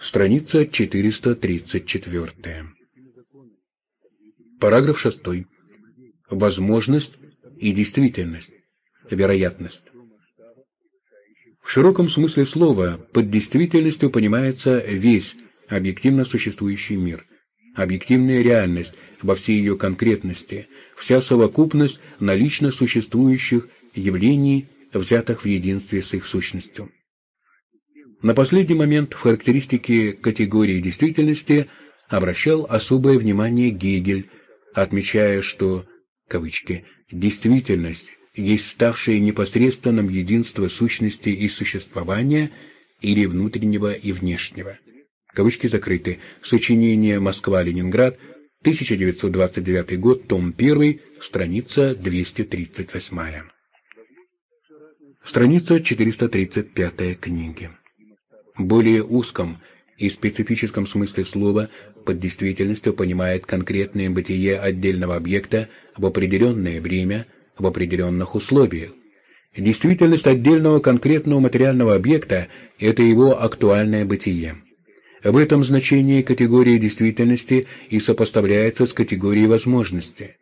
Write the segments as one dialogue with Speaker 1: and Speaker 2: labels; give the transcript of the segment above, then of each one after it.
Speaker 1: Страница 434. Параграф 6. Возможность и действительность. Вероятность. В широком смысле слова под действительностью понимается весь объективно существующий мир, объективная реальность во всей ее конкретности, вся совокупность налично существующих явлений, взятых в единстве с их сущностью. На последний момент в характеристике категории действительности обращал особое внимание Гегель, отмечая, что кавычки, «действительность есть ставшее непосредственным единство сущности и существования или внутреннего и внешнего». Кавычки закрыты. Сочинение «Москва-Ленинград», 1929 год, том 1, страница 238. Страница 435 книги. Более узком и специфическом смысле слова под действительностью понимает конкретное бытие отдельного объекта в определенное время, в определенных условиях. Действительность отдельного конкретного материального объекта – это его актуальное бытие. В этом значении категория действительности и сопоставляется с категорией возможности.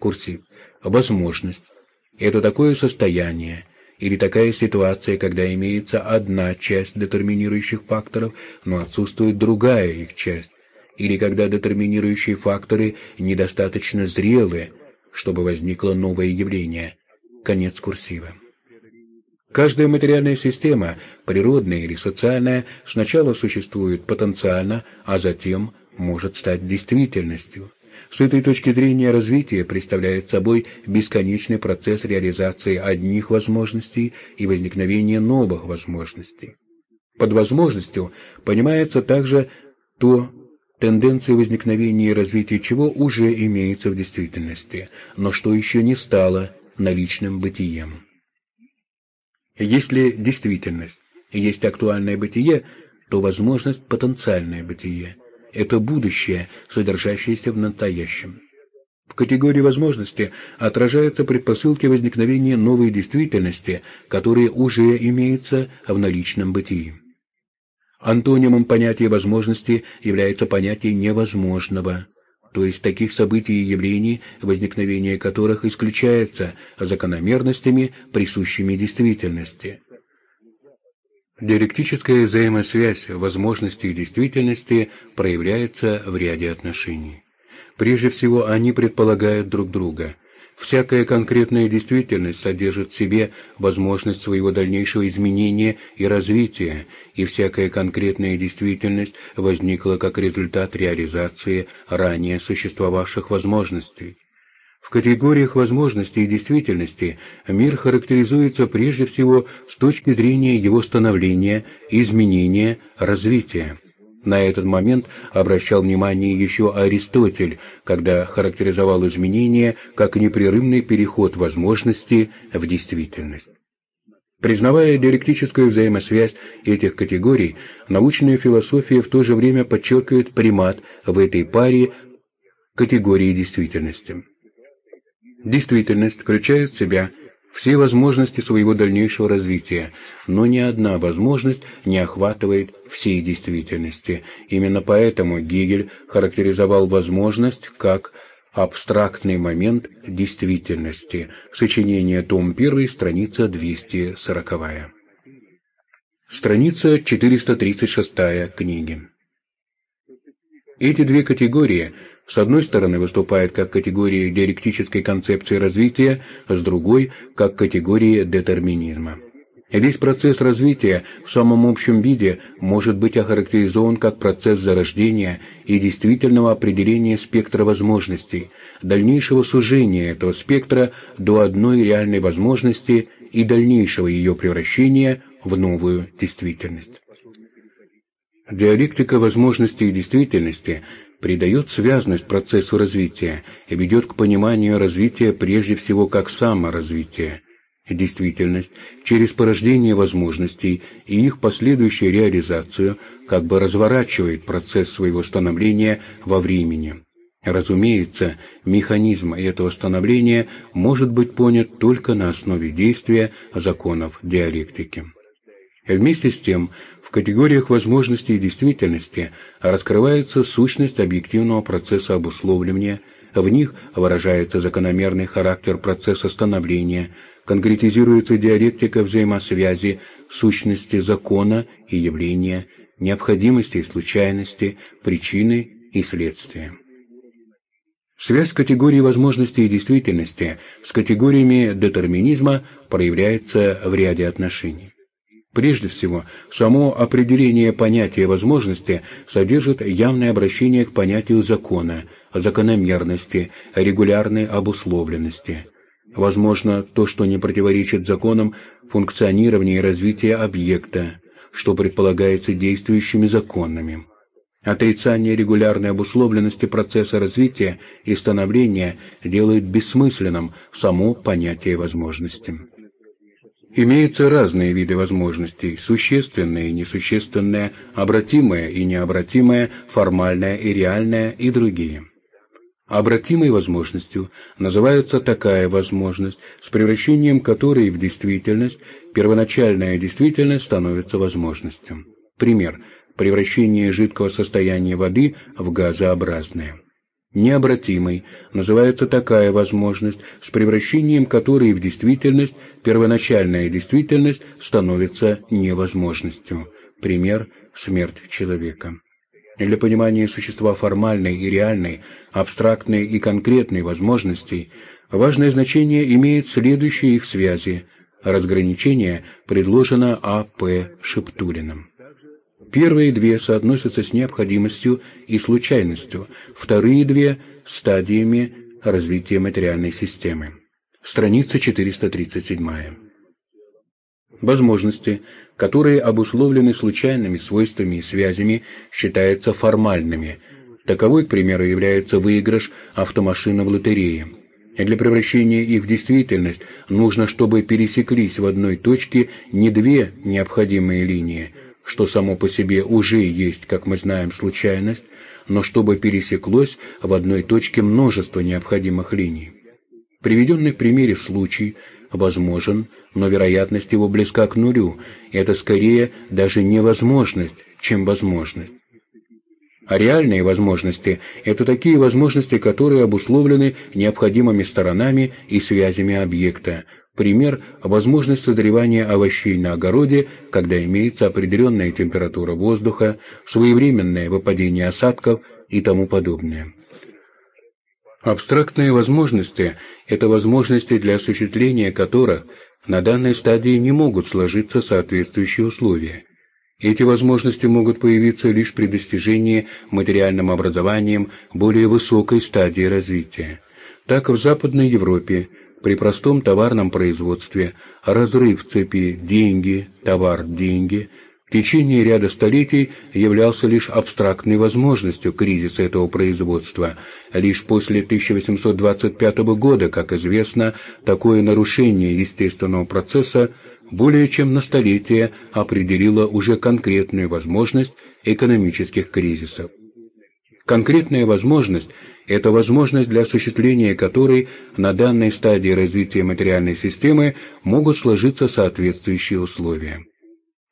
Speaker 1: Курсив. Возможность – это такое состояние или такая ситуация, когда имеется одна часть детерминирующих факторов, но отсутствует другая их часть, или когда детерминирующие факторы недостаточно зрелы, чтобы возникло новое явление. Конец курсива. Каждая материальная система, природная или социальная, сначала существует потенциально, а затем может стать действительностью. С этой точки зрения развитие представляет собой бесконечный процесс реализации одних возможностей и возникновения новых возможностей. Под возможностью понимается также то, тенденция возникновения и развития чего уже имеется в действительности, но что еще не стало наличным бытием. Если действительность есть актуальное бытие, то возможность – потенциальное бытие. Это будущее, содержащееся в настоящем. В категории возможности отражаются предпосылки возникновения новой действительности, которые уже имеются в наличном бытии. Антонимом понятия возможности является понятие невозможного то есть таких событий и явлений, возникновение которых исключается закономерностями, присущими действительности. Диалектическая взаимосвязь возможности и действительности проявляется в ряде отношений. Прежде всего, они предполагают друг друга – Всякая конкретная действительность содержит в себе возможность своего дальнейшего изменения и развития, и всякая конкретная действительность возникла как результат реализации ранее существовавших возможностей. В категориях возможностей и действительности мир характеризуется прежде всего с точки зрения его становления, изменения, развития. На этот момент обращал внимание еще Аристотель, когда характеризовал изменения как непрерывный переход возможности в действительность. Признавая диалектическую взаимосвязь этих категорий, научная философия в то же время подчеркивает примат в этой паре категории действительности. Действительность включает в себя все возможности своего дальнейшего развития, но ни одна возможность не охватывает всей действительности. Именно поэтому Гегель характеризовал возможность как абстрактный момент действительности. Сочинение, том 1, страница 240. Страница 436 книги. Эти две категории – с одной стороны выступает как категория диалектической концепции развития, с другой – как категория детерминизма. Весь процесс развития в самом общем виде может быть охарактеризован как процесс зарождения и действительного определения спектра возможностей, дальнейшего сужения этого спектра до одной реальной возможности и дальнейшего ее превращения в новую действительность. Диалектика возможностей и действительности – придает связность процессу развития и ведет к пониманию развития прежде всего как саморазвития. Действительность через порождение возможностей и их последующую реализацию как бы разворачивает процесс своего становления во времени. Разумеется, механизм этого становления может быть понят только на основе действия законов диалектики. Вместе с тем, категориях возможности и действительности раскрывается сущность объективного процесса обусловливания, в них выражается закономерный характер процесса становления, конкретизируется диалектика взаимосвязи, сущности закона и явления, необходимости и случайности, причины и следствия. Связь категории возможности и действительности с категориями детерминизма проявляется в ряде отношений. Прежде всего, само определение понятия возможности содержит явное обращение к понятию закона, закономерности, регулярной обусловленности. Возможно, то, что не противоречит законам функционирования и развития объекта, что предполагается действующими законами. Отрицание регулярной обусловленности процесса развития и становления делает бессмысленным само понятие возможности. Имеются разные виды возможностей – существенные и несущественные, обратимые и необратимые, формальная и реальная и другие. Обратимой возможностью называется такая возможность, с превращением которой в действительность первоначальная действительность становится возможностью. Пример – превращение жидкого состояния воды в газообразное. Необратимой называется такая возможность, с превращением которой в действительность первоначальная действительность становится невозможностью. Пример – смерть человека. Для понимания существа формальной и реальной, абстрактной и конкретной возможностей важное значение имеет следующие их связи. Разграничение предложено А.П. Шептулиным. Первые две соотносятся с необходимостью и случайностью, вторые две – стадиями развития материальной системы. Страница 437. Возможности, которые обусловлены случайными свойствами и связями, считаются формальными. Таковой, к примеру, является выигрыш автомашины в лотерее. И для превращения их в действительность нужно, чтобы пересеклись в одной точке не две необходимые линии – что само по себе уже есть, как мы знаем, случайность, но чтобы пересеклось в одной точке множество необходимых линий. Приведенный в примере случай возможен, но вероятность его близка к нулю, это скорее даже невозможность, чем возможность. А реальные возможности – это такие возможности, которые обусловлены необходимыми сторонами и связями объекта, Пример – возможность созревания овощей на огороде, когда имеется определенная температура воздуха, своевременное выпадение осадков и тому подобное. Абстрактные возможности – это возможности, для осуществления которых на данной стадии не могут сложиться соответствующие условия. Эти возможности могут появиться лишь при достижении материальным образованием более высокой стадии развития. Так в Западной Европе – при простом товарном производстве разрыв цепи «деньги», «товар», «деньги» в течение ряда столетий являлся лишь абстрактной возможностью кризиса этого производства. Лишь после 1825 года, как известно, такое нарушение естественного процесса более чем на столетие определило уже конкретную возможность экономических кризисов. Конкретная возможность – это возможность, для осуществления которой на данной стадии развития материальной системы могут сложиться соответствующие условия.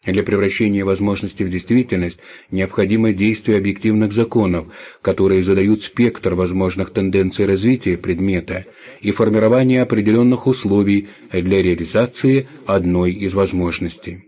Speaker 1: Для превращения возможности в действительность необходимо действие объективных законов, которые задают спектр возможных тенденций развития предмета и формирование определенных условий для реализации одной из возможностей.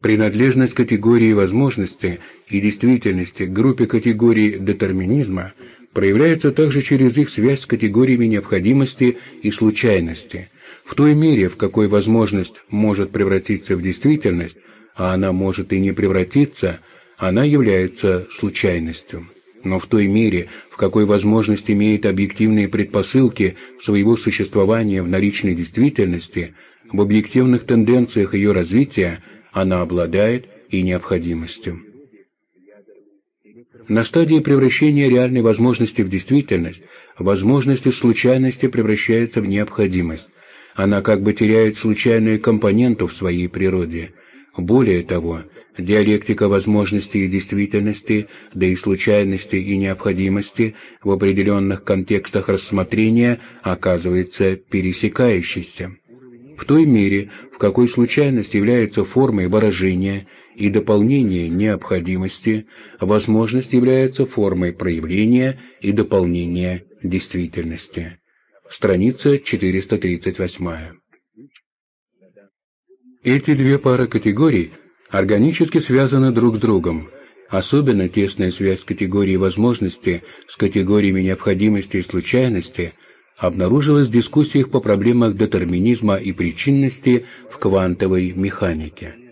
Speaker 1: Принадлежность категории возможности и действительности к группе категорий детерминизма – проявляется также через их связь с категориями необходимости и случайности. В той мере, в какой возможность может превратиться в действительность, а она может и не превратиться, она является случайностью. Но в той мере, в какой возможность имеет объективные предпосылки своего существования в наличной действительности, в объективных тенденциях ее развития, она обладает и необходимостью. На стадии превращения реальной возможности в действительность, возможность из случайности превращается в необходимость. Она как бы теряет случайную компоненту в своей природе. Более того, диалектика возможности и действительности, да и случайности и необходимости в определенных контекстах рассмотрения оказывается пересекающейся. В той мере, в какой случайность является формой выражения и дополнение необходимости, возможность является формой проявления и дополнения действительности. Страница 438. Эти две пары категорий органически связаны друг с другом. Особенно тесная связь категории возможности с категориями необходимости и случайности обнаружилась в дискуссиях по проблемах детерминизма и причинности в квантовой механике.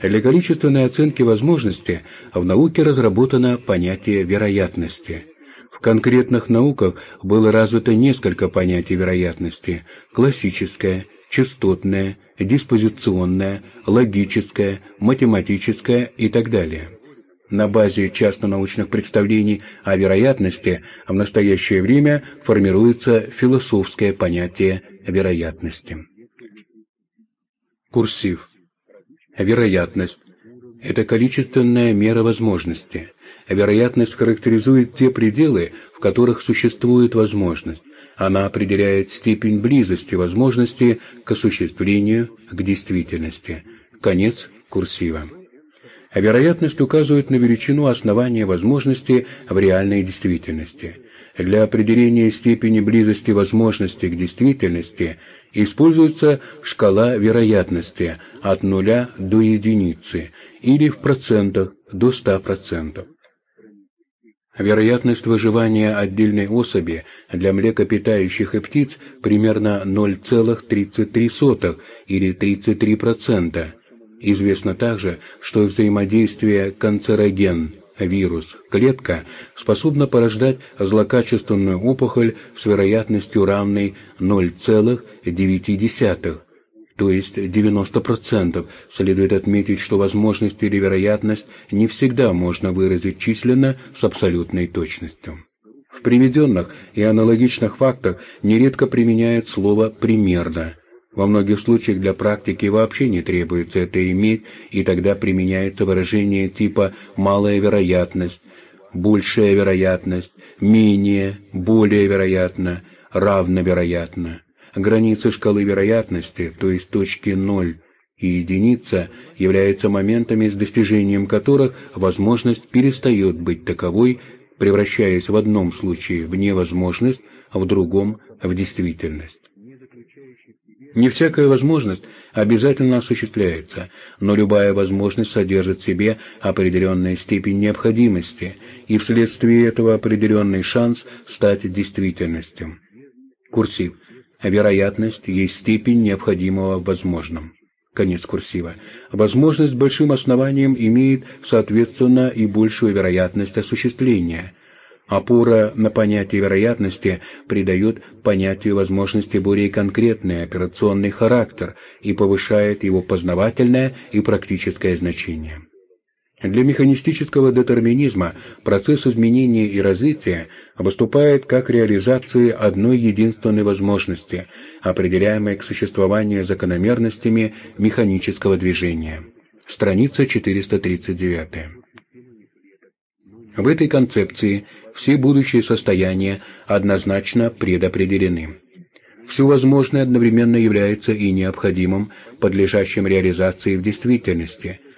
Speaker 1: Для количественной оценки возможности в науке разработано понятие вероятности. В конкретных науках было развито несколько понятий вероятности – классическое, частотное, диспозиционное, логическое, математическое и так далее. На базе частно-научных представлений о вероятности в настоящее время формируется философское понятие вероятности. Курсив. Вероятность – это количественная мера возможности. Вероятность характеризует те пределы, в которых существует возможность. Она определяет степень близости возможности к осуществлению, к действительности. Конец курсива. Вероятность указывает на величину основания возможности в реальной действительности. Для определения степени близости возможности к действительности используется шкала вероятности от нуля до единицы или в процентах до 100%. Вероятность выживания отдельной особи для млекопитающих и птиц примерно 0,33 или 33%. Известно также, что взаимодействие канцероген вирус клетка способна порождать злокачественную опухоль с вероятностью равной 0,9 то есть 90%, следует отметить, что возможность или вероятность не всегда можно выразить численно с абсолютной точностью. В приведенных и аналогичных фактах нередко применяют слово «примерно». Во многих случаях для практики вообще не требуется это иметь, и тогда применяется выражение типа «малая вероятность», «большая вероятность», «менее», «более вероятно», «равновероятно». Граница шкалы вероятности, то есть точки 0 и единица, являются моментами, с достижением которых возможность перестает быть таковой, превращаясь в одном случае в невозможность, а в другом – в действительность. Не всякая возможность обязательно осуществляется, но любая возможность содержит в себе определенную степень необходимости и вследствие этого определенный шанс стать действительностью. Курсив – Вероятность есть степень необходимого возможным. Конец курсива. Возможность большим основанием имеет, соответственно, и большую вероятность осуществления. Опора на понятие вероятности придает понятию возможности более конкретный операционный характер и повышает его познавательное и практическое значение. Для механистического детерминизма процесс изменения и развития выступает как реализация одной единственной возможности, определяемой к существованию закономерностями механического движения. Страница 439. В этой концепции все будущие состояния однозначно предопределены. Все возможное одновременно является и необходимым, подлежащим реализации в действительности –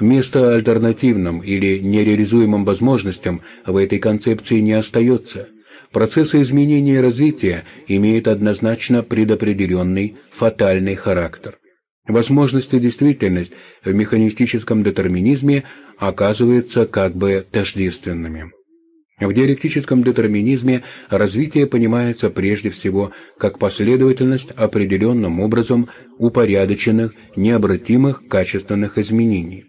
Speaker 1: Место альтернативным или нереализуемым возможностям в этой концепции не остается. Процессы изменения и развития имеют однозначно предопределенный фатальный характер. Возможность и действительность в механистическом детерминизме оказываются как бы тождественными. В диалектическом детерминизме развитие понимается прежде всего как последовательность определенным образом упорядоченных, необратимых качественных изменений.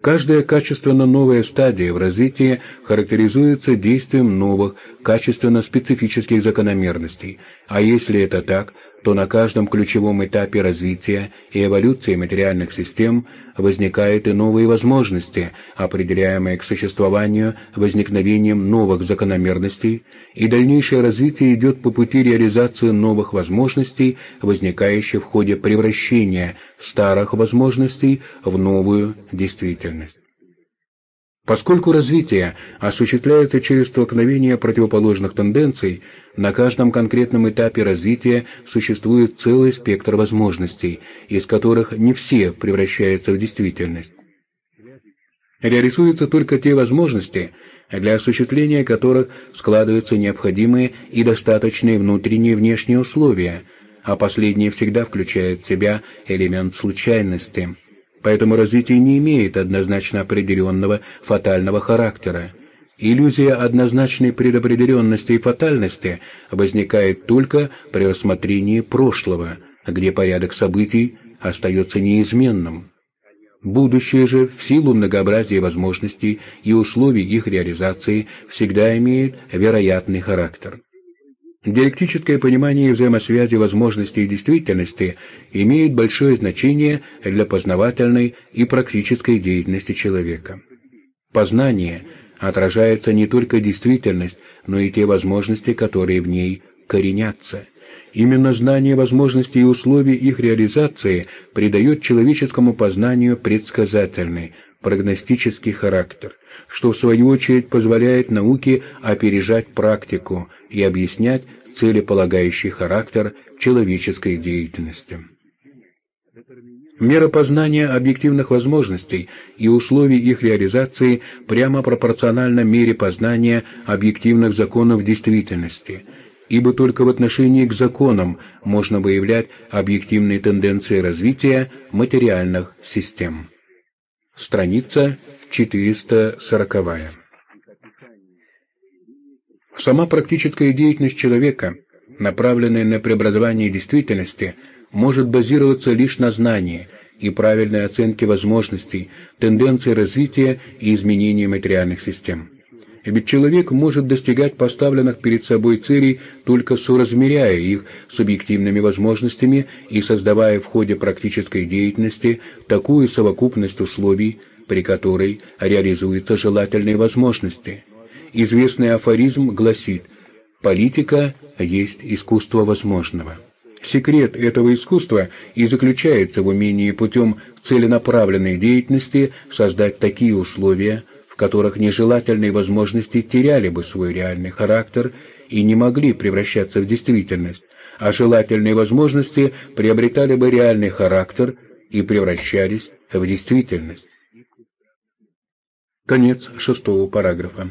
Speaker 1: Каждая качественно новая стадия в развитии характеризуется действием новых, качественно специфических закономерностей, а если это так, то на каждом ключевом этапе развития и эволюции материальных систем возникают и новые возможности, определяемые к существованию возникновением новых закономерностей, и дальнейшее развитие идет по пути реализации новых возможностей, возникающих в ходе превращения старых возможностей в новую действительность. Поскольку развитие осуществляется через столкновение противоположных тенденций, на каждом конкретном этапе развития существует целый спектр возможностей, из которых не все превращаются в действительность. Реализуются только те возможности, для осуществления которых складываются необходимые и достаточные внутренние и внешние условия, а последние всегда включают в себя элемент случайности. Поэтому развитие не имеет однозначно определенного фатального характера. Иллюзия однозначной предопределенности и фатальности возникает только при рассмотрении прошлого, где порядок событий остается неизменным. Будущее же, в силу многообразия возможностей и условий их реализации, всегда имеет вероятный характер. Диалектическое понимание взаимосвязи возможностей и действительности имеет большое значение для познавательной и практической деятельности человека. Познание отражается не только действительность, но и те возможности, которые в ней коренятся. Именно знание возможностей и условий их реализации придает человеческому познанию предсказательный, прогностический характер, что в свою очередь позволяет науке опережать практику и объяснять целеполагающий характер человеческой деятельности. Мера познания объективных возможностей и условий их реализации прямо пропорциональна мере познания объективных законов действительности, ибо только в отношении к законам можно выявлять объективные тенденции развития материальных систем. Страница 440. Сама практическая деятельность человека, направленная на преобразование действительности, может базироваться лишь на знании и правильной оценке возможностей, тенденций развития и изменения материальных систем. Ведь человек может достигать поставленных перед собой целей только соразмеряя их с объективными возможностями и создавая в ходе практической деятельности такую совокупность условий, при которой реализуются желательные возможности – Известный афоризм гласит «Политика есть искусство возможного». Секрет этого искусства и заключается в умении путем целенаправленной деятельности создать такие условия, в которых нежелательные возможности теряли бы свой реальный характер и не могли превращаться в действительность, а желательные возможности приобретали бы реальный характер и превращались в действительность. Конец шестого параграфа.